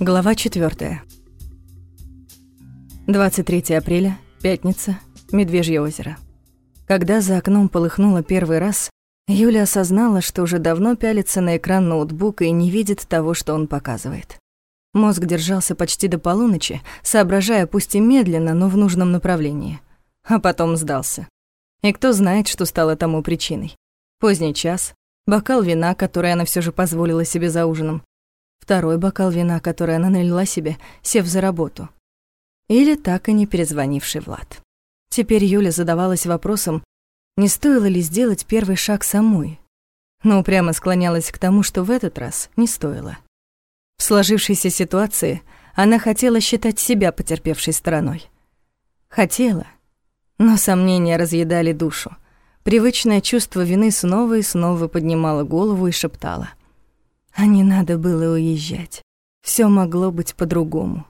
Глава 4. 23 апреля, пятница, Медвежье озеро. Когда за окном полыхнуло первый раз, Юля осознала, что уже давно пялится на экран ноутбука и не видит того, что он показывает. Мозг держался почти до полуночи, соображая пусть и медленно, но в нужном направлении. А потом сдался. И кто знает, что стало тому причиной. Поздний час, бокал вина, который она все же позволила себе за ужином, второй бокал вина, который она налила себе, сев за работу. Или так и не перезвонивший Влад. Теперь Юля задавалась вопросом, не стоило ли сделать первый шаг самой, но упрямо склонялась к тому, что в этот раз не стоило. В сложившейся ситуации она хотела считать себя потерпевшей стороной. Хотела, но сомнения разъедали душу. Привычное чувство вины снова и снова поднимало голову и шептало — а не надо было уезжать. Все могло быть по-другому.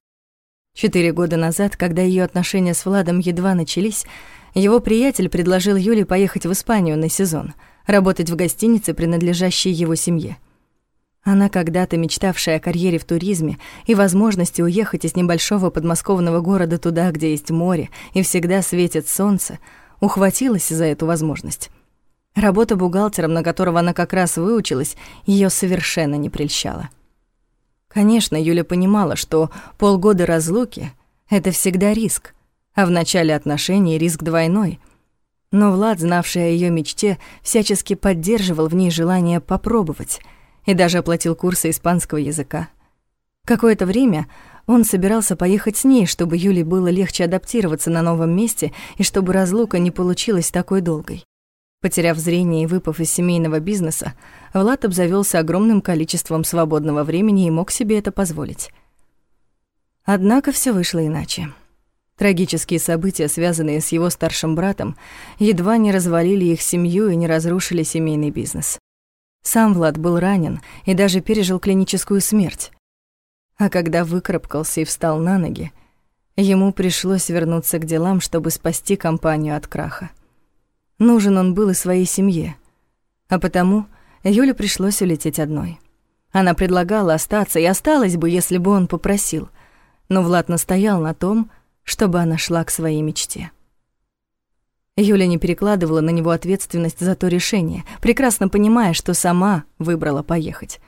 Четыре года назад, когда ее отношения с Владом едва начались, его приятель предложил Юле поехать в Испанию на сезон, работать в гостинице, принадлежащей его семье. Она, когда-то мечтавшая о карьере в туризме и возможности уехать из небольшого подмосковного города туда, где есть море и всегда светит солнце, ухватилась за эту возможность. Работа бухгалтером, на которого она как раз выучилась, ее совершенно не прельщала. Конечно, Юля понимала, что полгода разлуки — это всегда риск, а в начале отношений риск двойной. Но Влад, знавший о ее мечте, всячески поддерживал в ней желание попробовать и даже оплатил курсы испанского языка. Какое-то время он собирался поехать с ней, чтобы Юле было легче адаптироваться на новом месте и чтобы разлука не получилась такой долгой. Потеряв зрение и выпав из семейного бизнеса, Влад обзавелся огромным количеством свободного времени и мог себе это позволить. Однако все вышло иначе. Трагические события, связанные с его старшим братом, едва не развалили их семью и не разрушили семейный бизнес. Сам Влад был ранен и даже пережил клиническую смерть. А когда выкарабкался и встал на ноги, ему пришлось вернуться к делам, чтобы спасти компанию от краха. Нужен он был и своей семье. А потому Юле пришлось улететь одной. Она предлагала остаться и осталась бы, если бы он попросил. Но Влад настоял на том, чтобы она шла к своей мечте. Юля не перекладывала на него ответственность за то решение, прекрасно понимая, что сама выбрала поехать.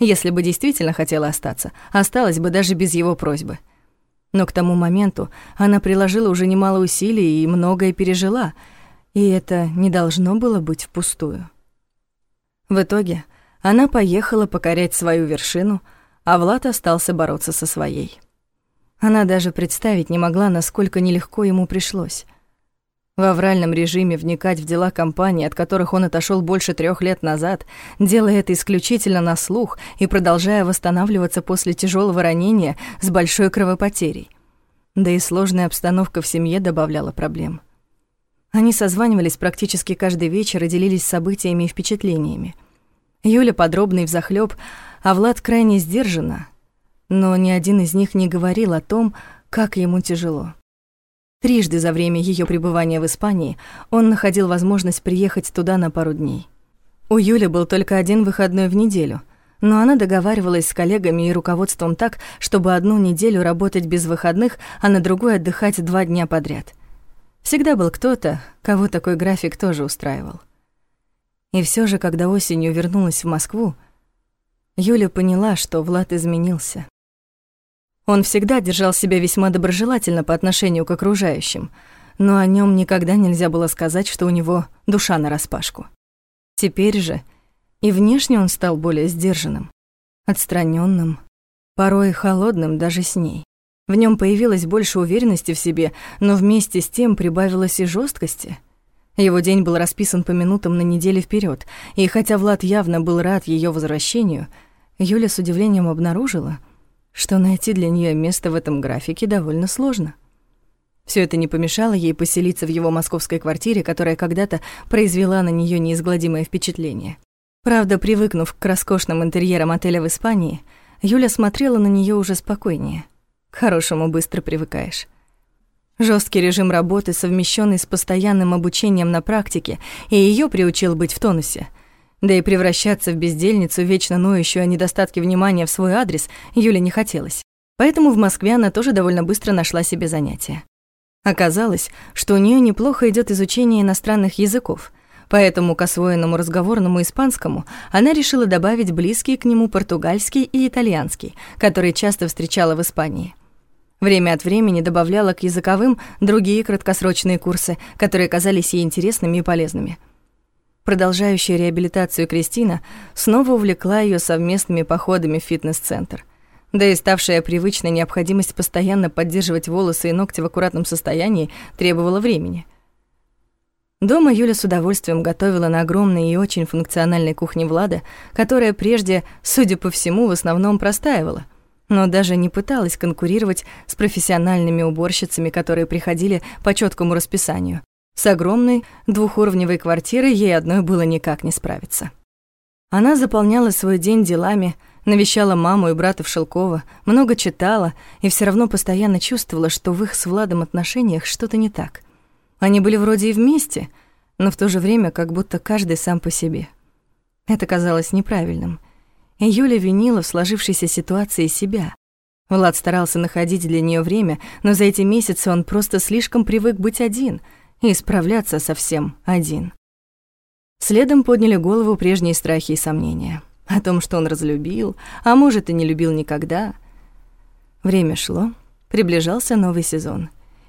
Если бы действительно хотела остаться, осталась бы даже без его просьбы. Но к тому моменту она приложила уже немало усилий и многое пережила — и это не должно было быть впустую. В итоге она поехала покорять свою вершину, а Влад остался бороться со своей. Она даже представить не могла, насколько нелегко ему пришлось. В авральном режиме вникать в дела компании, от которых он отошел больше трех лет назад, делая это исключительно на слух и продолжая восстанавливаться после тяжелого ранения с большой кровопотерей. Да и сложная обстановка в семье добавляла проблем. Они созванивались практически каждый вечер и делились событиями и впечатлениями. Юля подробно и взахлёб, а Влад крайне сдержанно, но ни один из них не говорил о том, как ему тяжело. Трижды за время ее пребывания в Испании он находил возможность приехать туда на пару дней. У Юли был только один выходной в неделю, но она договаривалась с коллегами и руководством так, чтобы одну неделю работать без выходных, а на другую отдыхать два дня подряд — Всегда был кто-то, кого такой график тоже устраивал. И все же, когда осенью вернулась в Москву, Юля поняла, что Влад изменился. Он всегда держал себя весьма доброжелательно по отношению к окружающим, но о нем никогда нельзя было сказать, что у него душа нараспашку. Теперь же и внешне он стал более сдержанным, отстраненным, порой холодным даже с ней. В нем появилось больше уверенности в себе, но вместе с тем прибавилось и жесткости. Его день был расписан по минутам на неделю вперед, и хотя Влад явно был рад ее возвращению, Юля с удивлением обнаружила, что найти для нее место в этом графике довольно сложно. Все это не помешало ей поселиться в его московской квартире, которая когда-то произвела на нее неизгладимое впечатление. Правда, привыкнув к роскошным интерьерам отеля в Испании, Юля смотрела на нее уже спокойнее. Хорошему быстро привыкаешь. Жесткий режим работы, совмещенный с постоянным обучением на практике, и ее приучил быть в тонусе, Да и превращаться в бездельницу, вечно ноющую о недостатке внимания в свой адрес, Юле не хотелось. Поэтому в Москве она тоже довольно быстро нашла себе занятие. Оказалось, что у нее неплохо идет изучение иностранных языков, поэтому к освоенному разговорному испанскому она решила добавить близкие к нему португальский и итальянский, которые часто встречала в Испании. Время от времени добавляла к языковым другие краткосрочные курсы, которые казались ей интересными и полезными. Продолжающая реабилитацию Кристина снова увлекла ее совместными походами в фитнес-центр. Да и ставшая привычной необходимость постоянно поддерживать волосы и ногти в аккуратном состоянии требовала времени. Дома Юля с удовольствием готовила на огромной и очень функциональной кухне Влада, которая прежде, судя по всему, в основном простаивала — но даже не пыталась конкурировать с профессиональными уборщицами, которые приходили по четкому расписанию. С огромной двухуровневой квартирой ей одной было никак не справиться. Она заполняла свой день делами, навещала маму и брата в Шелково, много читала и все равно постоянно чувствовала, что в их с Владом отношениях что-то не так. Они были вроде и вместе, но в то же время как будто каждый сам по себе. Это казалось неправильным — Юля винила в сложившейся ситуации себя. Влад старался находить для нее время, но за эти месяцы он просто слишком привык быть один и справляться совсем один. Следом подняли голову прежние страхи и сомнения. О том, что он разлюбил, а может и не любил никогда. Время шло, приближался новый сезон.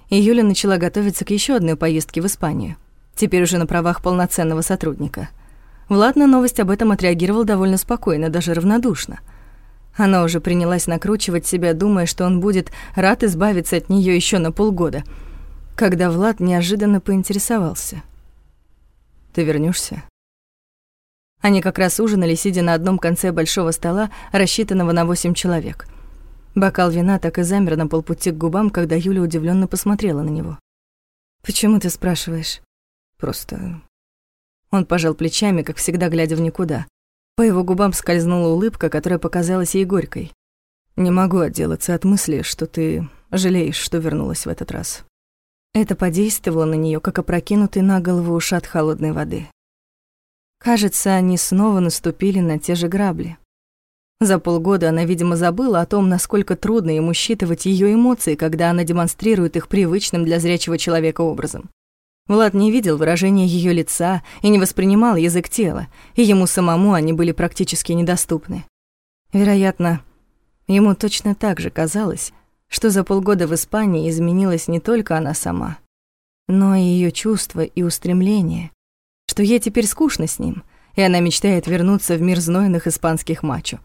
И Юля начала готовиться к еще одной поездке в Испанию. Теперь уже на правах полноценного сотрудника — Влад на новость об этом отреагировал довольно спокойно, даже равнодушно. Она уже принялась накручивать себя, думая, что он будет рад избавиться от нее еще на полгода, когда Влад неожиданно поинтересовался. «Ты вернешься? Они как раз ужинали, сидя на одном конце большого стола, рассчитанного на восемь человек. Бокал вина так и замер на полпути к губам, когда Юля удивленно посмотрела на него. «Почему ты спрашиваешь?» «Просто он пожал плечами, как всегда, глядя в никуда. По его губам скользнула улыбка, которая показалась ей горькой. «Не могу отделаться от мысли, что ты жалеешь, что вернулась в этот раз». Это подействовало на нее, как опрокинутый на голову ушат холодной воды. Кажется, они снова наступили на те же грабли. За полгода она, видимо, забыла о том, насколько трудно ему считывать ее эмоции, когда она демонстрирует их привычным для зрячего человека образом. Влад не видел выражения ее лица и не воспринимал язык тела, и ему самому они были практически недоступны. Вероятно, ему точно так же казалось, что за полгода в Испании изменилась не только она сама, но и ее чувства и устремления, что ей теперь скучно с ним, и она мечтает вернуться в мир знойных испанских мачо.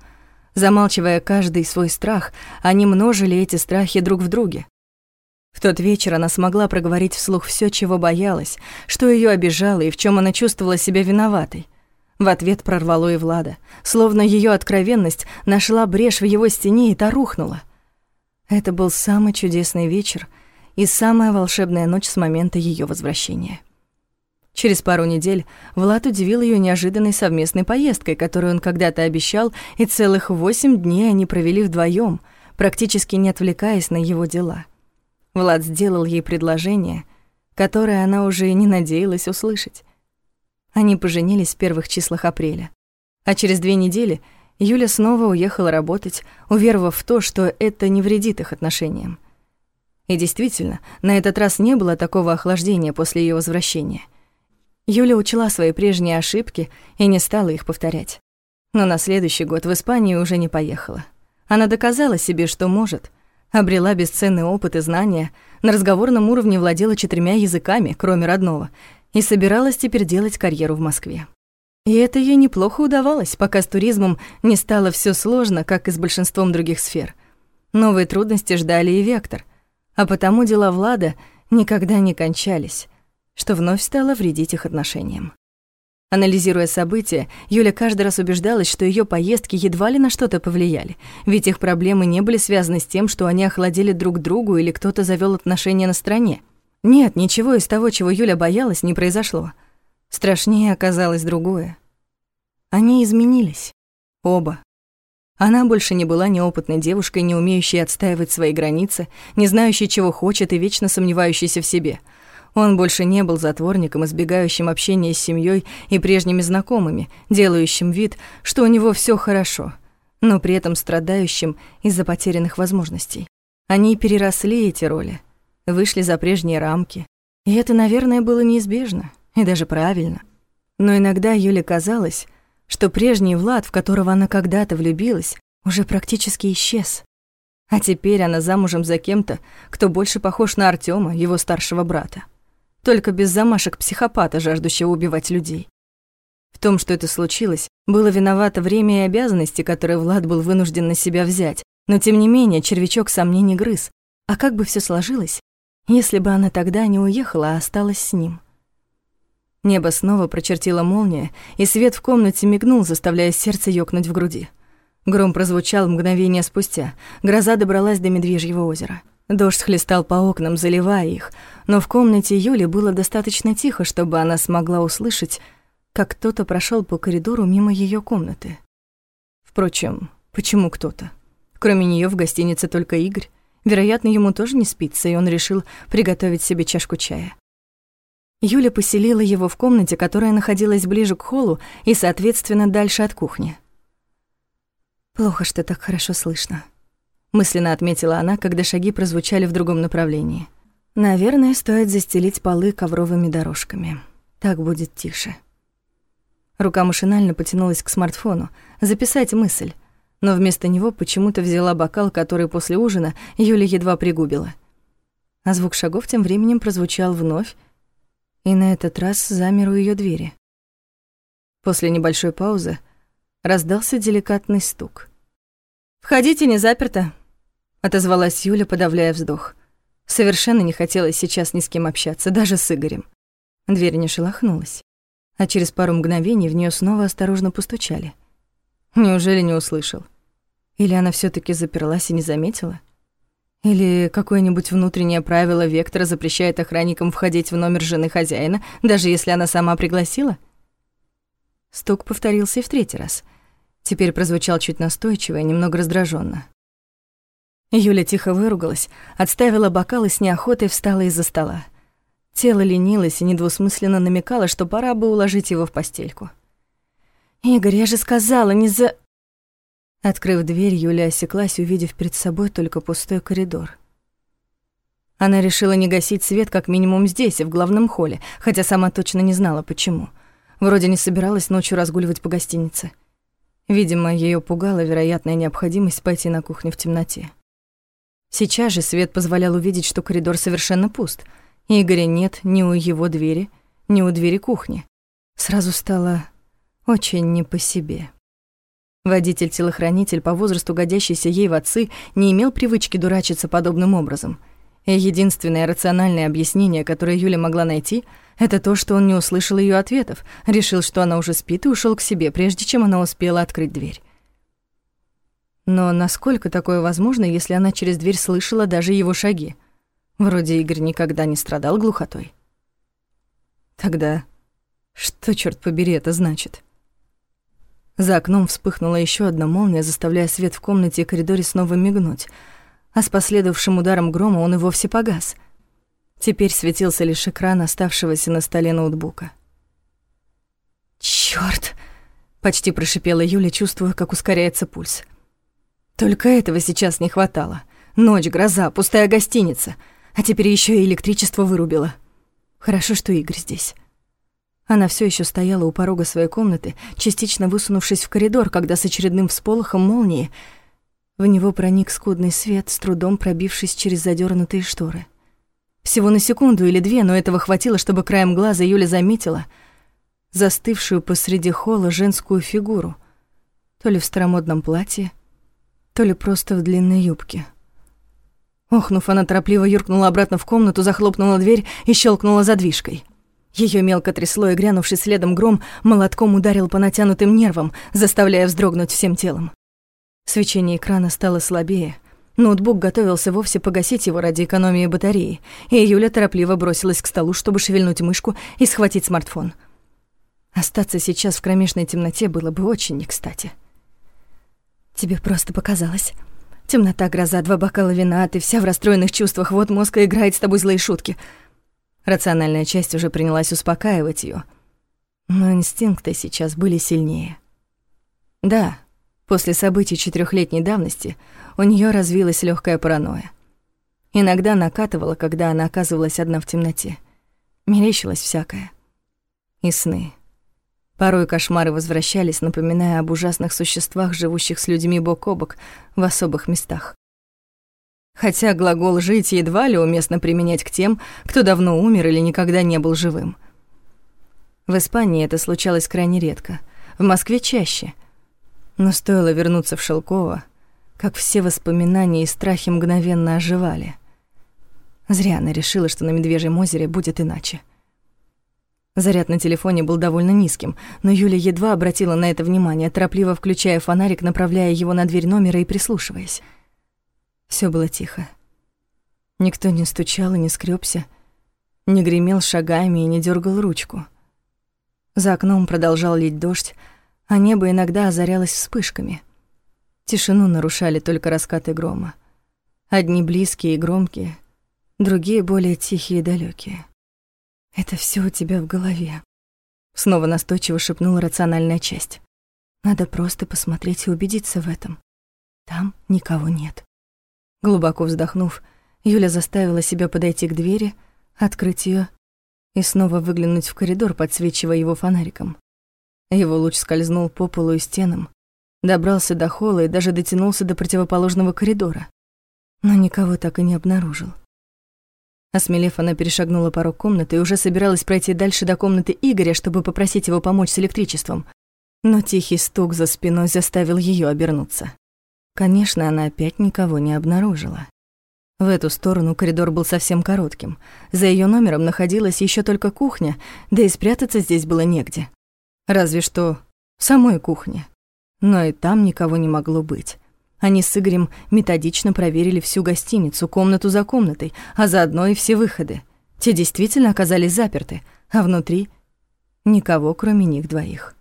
Замалчивая каждый свой страх, они множили эти страхи друг в друге. В тот вечер она смогла проговорить вслух все, чего боялась, что ее обижало и в чем она чувствовала себя виноватой. В ответ прорвало и Влада, словно ее откровенность нашла брешь в его стене и та рухнула. Это был самый чудесный вечер и самая волшебная ночь с момента ее возвращения. Через пару недель Влад удивил ее неожиданной совместной поездкой, которую он когда-то обещал, и целых восемь дней они провели вдвоем, практически не отвлекаясь на его дела. Влад сделал ей предложение, которое она уже и не надеялась услышать. Они поженились в первых числах апреля. А через две недели Юля снова уехала работать, уверовав в то, что это не вредит их отношениям. И действительно, на этот раз не было такого охлаждения после ее возвращения. Юля учла свои прежние ошибки и не стала их повторять. Но на следующий год в Испанию уже не поехала. Она доказала себе, что может, Обрела бесценный опыт и знания, на разговорном уровне владела четырьмя языками, кроме родного, и собиралась теперь делать карьеру в Москве. И это ей неплохо удавалось, пока с туризмом не стало все сложно, как и с большинством других сфер. Новые трудности ждали и Вектор, а потому дела Влада никогда не кончались, что вновь стало вредить их отношениям. Анализируя события, Юля каждый раз убеждалась, что ее поездки едва ли на что-то повлияли, ведь их проблемы не были связаны с тем, что они охладили друг другу или кто-то завел отношения на стороне. Нет, ничего из того, чего Юля боялась, не произошло. Страшнее оказалось другое. Они изменились. Оба. Она больше не была неопытной девушкой, не умеющей отстаивать свои границы, не знающей, чего хочет и вечно сомневающейся в себе — Он больше не был затворником, избегающим общения с семьей и прежними знакомыми, делающим вид, что у него все хорошо, но при этом страдающим из-за потерянных возможностей. Они переросли эти роли, вышли за прежние рамки, и это, наверное, было неизбежно и даже правильно. Но иногда Юле казалось, что прежний Влад, в которого она когда-то влюбилась, уже практически исчез. А теперь она замужем за кем-то, кто больше похож на Артема, его старшего брата. Только без замашек психопата, жаждущего убивать людей. В том, что это случилось, было виновато время и обязанности, которые Влад был вынужден на себя взять, но тем не менее червячок сомнений грыз. А как бы все сложилось, если бы она тогда не уехала, а осталась с ним? Небо снова прочертила молния, и свет в комнате мигнул, заставляя сердце ёкнуть в груди. Гром прозвучал мгновение спустя. Гроза добралась до Медвежьего озера. Дождь хлестал по окнам, заливая их, но в комнате Юли было достаточно тихо, чтобы она смогла услышать, как кто-то прошел по коридору мимо ее комнаты. Впрочем, почему кто-то? Кроме нее в гостинице только Игорь. Вероятно, ему тоже не спится, и он решил приготовить себе чашку чая. Юля поселила его в комнате, которая находилась ближе к холлу и, соответственно, дальше от кухни. «Плохо, что так хорошо слышно», — мысленно отметила она, когда шаги прозвучали в другом направлении. «Наверное, стоит застелить полы ковровыми дорожками. Так будет тише». Рука машинально потянулась к смартфону, записать мысль, но вместо него почему-то взяла бокал, который после ужина Юля едва пригубила. А звук шагов тем временем прозвучал вновь, и на этот раз замер у её двери. После небольшой паузы раздался деликатный стук. «Входите, не заперто», — отозвалась Юля, подавляя вздох. Совершенно не хотелось сейчас ни с кем общаться, даже с Игорем. Дверь не шелохнулась, а через пару мгновений в неё снова осторожно постучали. Неужели не услышал? Или она всё таки заперлась и не заметила? Или какое-нибудь внутреннее правило Вектора запрещает охранникам входить в номер жены хозяина, даже если она сама пригласила? Стук повторился и в третий раз. Теперь прозвучал чуть настойчиво и немного раздраженно. Юля тихо выругалась, отставила бокал и с неохотой встала из-за стола. Тело ленилось и недвусмысленно намекало, что пора бы уложить его в постельку. «Игорь, я же сказала, не за...» Открыв дверь, Юля осеклась, увидев перед собой только пустой коридор. Она решила не гасить свет как минимум здесь, в главном холле, хотя сама точно не знала, почему. Вроде не собиралась ночью разгуливать по гостинице. Видимо, ее пугала вероятная необходимость пойти на кухню в темноте. Сейчас же свет позволял увидеть, что коридор совершенно пуст. Игоря нет ни у его двери, ни у двери кухни. Сразу стало очень не по себе. Водитель-телохранитель, по возрасту годящийся ей в отцы, не имел привычки дурачиться подобным образом. И единственное рациональное объяснение, которое Юля могла найти, это то, что он не услышал ее ответов, решил, что она уже спит и ушел к себе, прежде чем она успела открыть дверь. Но насколько такое возможно, если она через дверь слышала даже его шаги? Вроде Игорь никогда не страдал глухотой. Тогда что, черт побери, это значит? За окном вспыхнула еще одна молния, заставляя свет в комнате и коридоре снова мигнуть, а с последовавшим ударом грома он и вовсе погас. Теперь светился лишь экран оставшегося на столе ноутбука. «Чёрт!» — почти прошипела Юля, чувствуя, как ускоряется пульс. Только этого сейчас не хватало. Ночь, гроза, пустая гостиница, а теперь еще и электричество вырубило. Хорошо, что Игорь здесь. Она все еще стояла у порога своей комнаты, частично высунувшись в коридор, когда с очередным всполохом молнии в него проник скудный свет, с трудом пробившись через задернутые шторы. Всего на секунду или две, но этого хватило, чтобы краем глаза Юля заметила застывшую посреди холла женскую фигуру, то ли в старомодном платье, то ли просто в длинной юбке. Охнув, она торопливо юркнула обратно в комнату, захлопнула дверь и щелкнула задвижкой — ее мелко трясло, и грянувший следом гром молотком ударил по натянутым нервам, заставляя вздрогнуть всем телом. Свечение экрана стало слабее. Ноутбук готовился вовсе погасить его ради экономии батареи, и Юля торопливо бросилась к столу, чтобы шевельнуть мышку и схватить смартфон. Остаться сейчас в кромешной темноте было бы очень не кстати. «Тебе просто показалось. Темнота, гроза, два бокала вина, а ты вся в расстроенных чувствах, вот мозг играет с тобой злые шутки», Рациональная часть уже принялась успокаивать ее, но инстинкты сейчас были сильнее. Да, после событий четырехлетней давности у нее развилась легкая паранойя. Иногда накатывала, когда она оказывалась одна в темноте. Мерещилось всякое. И сны. Порой кошмары возвращались, напоминая об ужасных существах, живущих с людьми бок о бок в особых местах. Хотя глагол «жить» едва ли уместно применять к тем, кто давно умер или никогда не был живым. В Испании это случалось крайне редко, в Москве чаще. Но стоило вернуться в Шелково, как все воспоминания и страхи мгновенно оживали. Зря она решила, что на Медвежьем озере будет иначе. Заряд на телефоне был довольно низким, но Юля едва обратила на это внимание, торопливо включая фонарик, направляя его на дверь номера и прислушиваясь. Все было тихо. Никто не стучал и не скрёбся, не гремел шагами и не дергал ручку. За окном продолжал лить дождь, а небо иногда озарялось вспышками. Тишину нарушали только раскаты грома. Одни близкие и громкие, другие более тихие и далекие. «Это все у тебя в голове», — снова настойчиво шепнула рациональная часть. «Надо просто посмотреть и убедиться в этом. Там никого нет». Глубоко вздохнув, Юля заставила себя подойти к двери, открыть ее и снова выглянуть в коридор, подсвечивая его фонариком. Его луч скользнул по полу и стенам, добрался до холла и даже дотянулся до противоположного коридора, но никого так и не обнаружил. Осмелев, она перешагнула порог комнаты и уже собиралась пройти дальше до комнаты Игоря, чтобы попросить его помочь с электричеством. Но тихий стук за спиной заставил ее обернуться. Конечно, она опять никого не обнаружила. В эту сторону коридор был совсем коротким. За ее номером находилась еще только кухня, да и спрятаться здесь было негде. Разве что в самой кухне. Но и там никого не могло быть. Они с Игорем методично проверили всю гостиницу, комнату за комнатой, а заодно и все выходы. Те действительно оказались заперты, а внутри никого, кроме них двоих.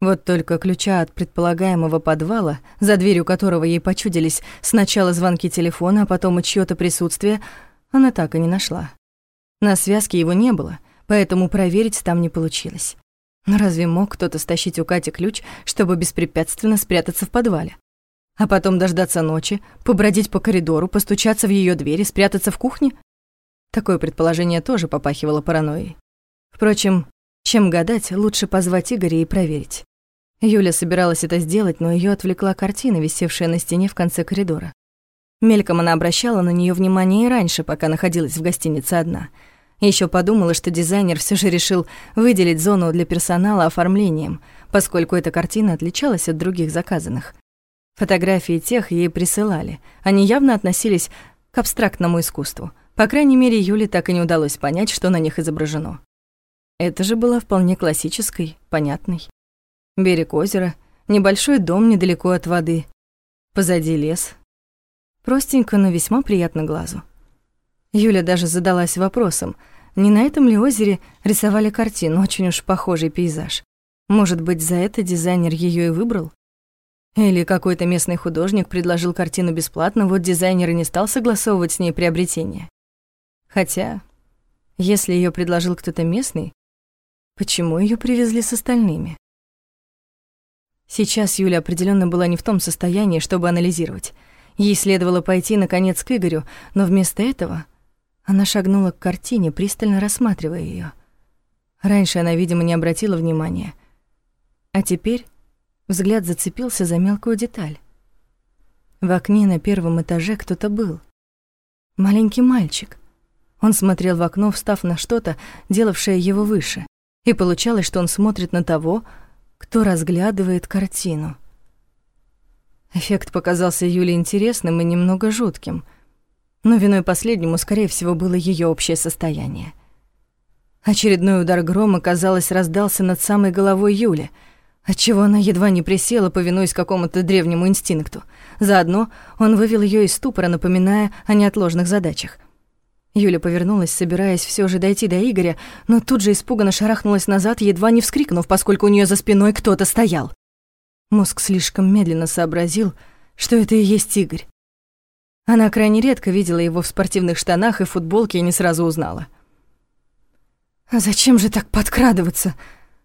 Вот только ключа от предполагаемого подвала, за дверью которого ей почудились сначала звонки телефона, а потом и чьё-то присутствие, она так и не нашла. На связке его не было, поэтому проверить там не получилось. Но разве мог кто-то стащить у Кати ключ, чтобы беспрепятственно спрятаться в подвале? А потом дождаться ночи, побродить по коридору, постучаться в ее дверь и спрятаться в кухне? Такое предположение тоже попахивало паранойей. Впрочем, чем гадать, лучше позвать Игоря и проверить. Юля собиралась это сделать, но ее отвлекла картина, висевшая на стене в конце коридора. Мельком она обращала на нее внимание и раньше, пока находилась в гостинице одна. Еще подумала, что дизайнер все же решил выделить зону для персонала оформлением, поскольку эта картина отличалась от других заказанных. Фотографии тех ей присылали. Они явно относились к абстрактному искусству. По крайней мере, Юле так и не удалось понять, что на них изображено. Это же была вполне классической, понятной. Берег озера, небольшой дом недалеко от воды, позади лес. Простенько, но весьма приятно глазу. Юля даже задалась вопросом, не на этом ли озере рисовали картину, очень уж похожий пейзаж. Может быть, за это дизайнер ее и выбрал? Или какой-то местный художник предложил картину бесплатно, вот дизайнер и не стал согласовывать с ней приобретение. Хотя, если ее предложил кто-то местный, почему ее привезли с остальными? Сейчас Юля определенно была не в том состоянии, чтобы анализировать. Ей следовало пойти, наконец, к Игорю, но вместо этого она шагнула к картине, пристально рассматривая ее. Раньше она, видимо, не обратила внимания. А теперь Взгляд зацепился за мелкую деталь. В окне на первом этаже кто-то был. Маленький мальчик. Он смотрел в окно, встав на что-то, делавшее его выше. И получалось, что он смотрит на того, кто разглядывает картину. Эффект показался Юле интересным и немного жутким, но виной последнему, скорее всего, было ее общее состояние. Очередной удар грома, казалось, раздался над самой головой Юли — отчего она едва не присела, повинуясь какому-то древнему инстинкту. Заодно он вывел ее из ступора, напоминая о неотложных задачах. Юля повернулась, собираясь все же дойти до Игоря, но тут же испуганно шарахнулась назад, едва не вскрикнув, поскольку у нее за спиной кто-то стоял. Мозг слишком медленно сообразил, что это и есть Игорь. Она крайне редко видела его в спортивных штанах и футболке и не сразу узнала. «А зачем же так подкрадываться?»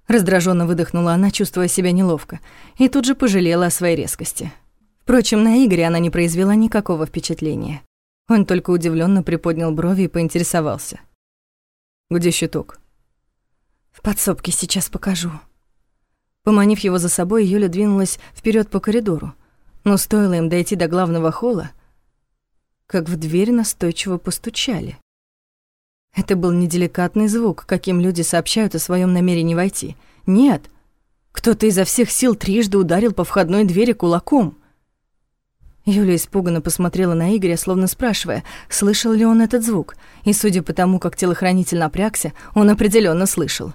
Раздраженно выдохнула она, чувствуя себя неловко, и тут же пожалела о своей резкости. Впрочем, на Игоря она не произвела никакого впечатления. Он только удивленно приподнял брови и поинтересовался. «Где щиток?» «В подсобке сейчас покажу». Поманив его за собой, Юля двинулась вперед по коридору. Но стоило им дойти до главного холла, как в дверь настойчиво постучали. Это был неделикатный звук, каким люди сообщают о своем намерении войти. Нет, кто-то изо всех сил трижды ударил по входной двери кулаком. Юля испуганно посмотрела на Игоря, словно спрашивая, слышал ли он этот звук, и, судя по тому, как телохранитель напрягся, он определенно слышал.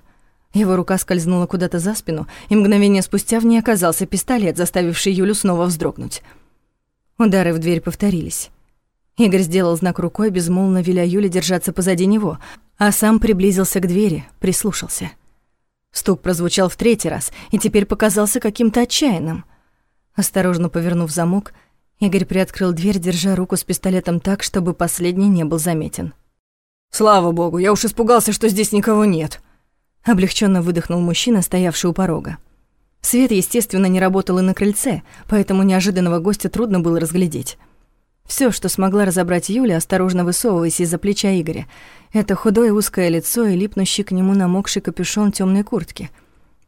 Его рука скользнула куда-то за спину, и мгновение спустя в ней оказался пистолет, заставивший Юлю снова вздрогнуть. Удары в дверь повторились. Игорь сделал знак рукой, безмолвно веля Юле держаться позади него, а сам приблизился к двери, прислушался. Стук прозвучал в третий раз и теперь показался каким-то отчаянным. Осторожно повернув замок, Игорь приоткрыл дверь, держа руку с пистолетом так, чтобы последний не был заметен. «Слава богу, я уж испугался, что здесь никого нет», — облегченно выдохнул мужчина, стоявший у порога. Свет, естественно, не работал и на крыльце, поэтому неожиданного гостя трудно было разглядеть. Все, что смогла разобрать Юля, осторожно высовываясь из-за плеча Игоря, это худое узкое лицо и липнущий к нему намокший капюшон темной куртки —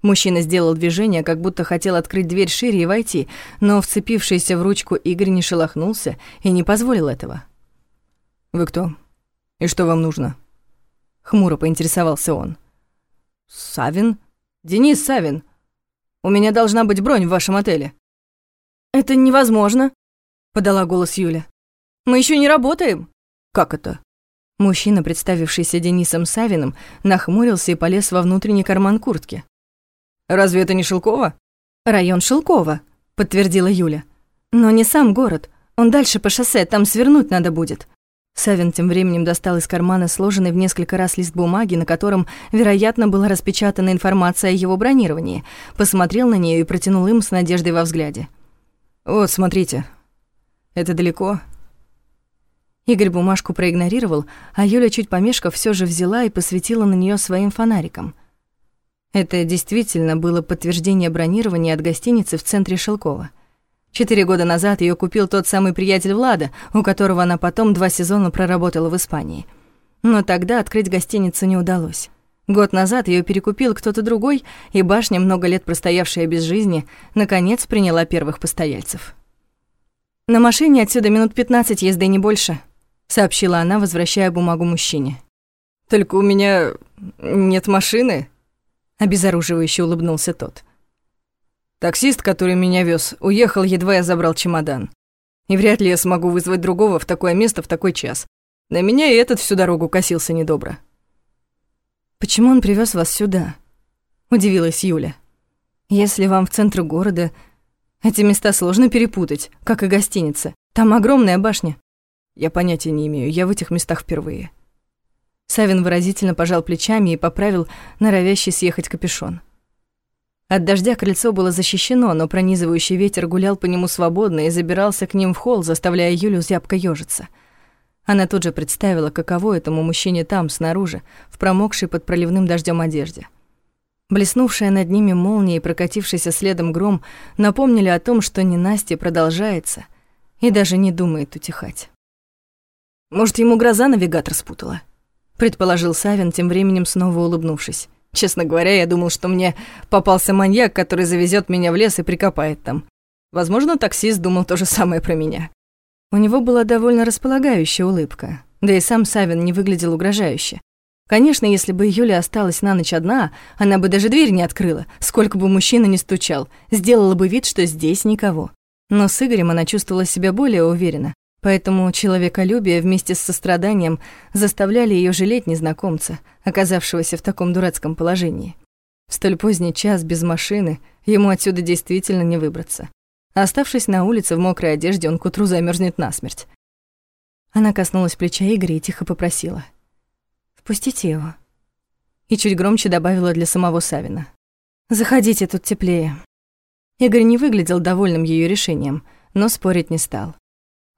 Мужчина сделал движение, как будто хотел открыть дверь шире и войти, но вцепившийся в ручку Игорь не шелохнулся и не позволил этого. «Вы кто? И что вам нужно?» Хмуро поинтересовался он. «Савин? Денис Савин. У меня должна быть бронь в вашем отеле». «Это невозможно», — подала голос Юля. «Мы еще не работаем». «Как это?» Мужчина, представившийся Денисом Савиным, нахмурился и полез во внутренний карман куртки. Разве это не Шелково?» «Район Шелково», — подтвердила Юля. «Но не сам город. Он дальше по шоссе, там свернуть надо будет». Савин тем временем достал из кармана сложенный в несколько раз лист бумаги, на котором, вероятно, была распечатана информация о его бронировании, посмотрел на нее и протянул им с надеждой во взгляде. «Вот, смотрите. Это далеко?» Игорь бумажку проигнорировал, а Юля, чуть помешков, все же взяла и посветила на нее своим фонариком — это действительно было подтверждение бронирования от гостиницы в центре Шелкова. Четыре года назад ее купил тот самый приятель Влада, у которого она потом два сезона проработала в Испании. Но тогда открыть гостиницу не удалось. Год назад ее перекупил кто-то другой, и башня, много лет простоявшая без жизни, наконец приняла первых постояльцев. «На машине отсюда минут пятнадцать езды, не больше», — сообщила она, возвращая бумагу мужчине. «Только у меня нет машины», обезоруживающе улыбнулся тот. Таксист, который меня вез, уехал, едва я забрал чемодан. И вряд ли я смогу вызвать другого в такое место в такой час. На меня и этот всю дорогу косился недобро. «Почему он привез вас сюда?» — удивилась Юля. «Если вам в центр города, эти места сложно перепутать, как и гостиница. Там огромная башня». «Я понятия не имею, я в этих местах впервые». Савин выразительно пожал плечами и поправил норовящий съехать капюшон. От дождя крыльцо было защищено, но пронизывающий ветер гулял по нему свободно и забирался к ним в холл, заставляя Юлю зябко ёжиться. Она тут же представила, каково этому мужчине там, снаружи, в промокшей под проливным дождем одежде. Блеснувшая над ними молния и прокатившийся следом гром напомнили о том, что ненастье продолжается и даже не думает утихать. Может, ему гроза навигатор спутала? предположил Савин, тем временем снова улыбнувшись. Честно говоря, я думал, что мне попался маньяк, который завезет меня в лес и прикопает там. Возможно, таксист думал то же самое про меня. У него была довольно располагающая улыбка, да и сам Савин не выглядел угрожающе. Конечно, если бы Юля осталась на ночь одна, она бы даже дверь не открыла, сколько бы мужчина ни стучал, сделала бы вид, что здесь никого. Но с Игорем она чувствовала себя более уверенно, Поэтому человеколюбие вместе с состраданием заставляли ее жалеть незнакомца, оказавшегося в таком дурацком положении. В столь поздний час без машины ему отсюда действительно не выбраться. оставшись на улице в мокрой одежде, он к утру замерзнет насмерть. Она коснулась плеча Игоря и тихо попросила. «Впустите его». И чуть громче добавила для самого Савина. «Заходите, тут теплее». Игорь не выглядел довольным ее решением, но спорить не стал.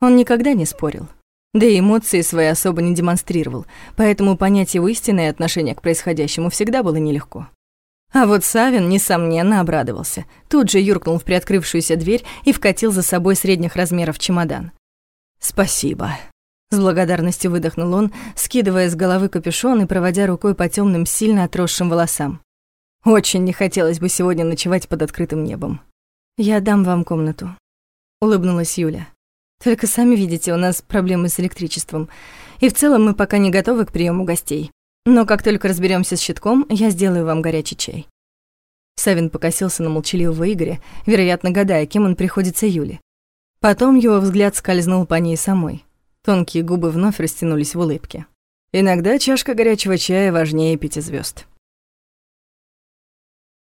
Он никогда не спорил. Да и эмоции свои особо не демонстрировал, поэтому понять его истинное отношение к происходящему всегда было нелегко. А вот Савин, несомненно, обрадовался. Тут же юркнул в приоткрывшуюся дверь и вкатил за собой средних размеров чемодан. «Спасибо», — с благодарностью выдохнул он, скидывая с головы капюшон и проводя рукой по темным, сильно отросшим волосам. «Очень не хотелось бы сегодня ночевать под открытым небом». «Я дам вам комнату», — улыбнулась Юля. «Только сами видите, у нас проблемы с электричеством, и в целом мы пока не готовы к приему гостей. Но как только разберемся с щитком, я сделаю вам горячий чай». Савин покосился на молчаливого Игоря, вероятно, гадая, кем он приходится Юле. Потом его взгляд скользнул по ней самой. Тонкие губы вновь растянулись в улыбке. «Иногда чашка горячего чая важнее пяти звезд.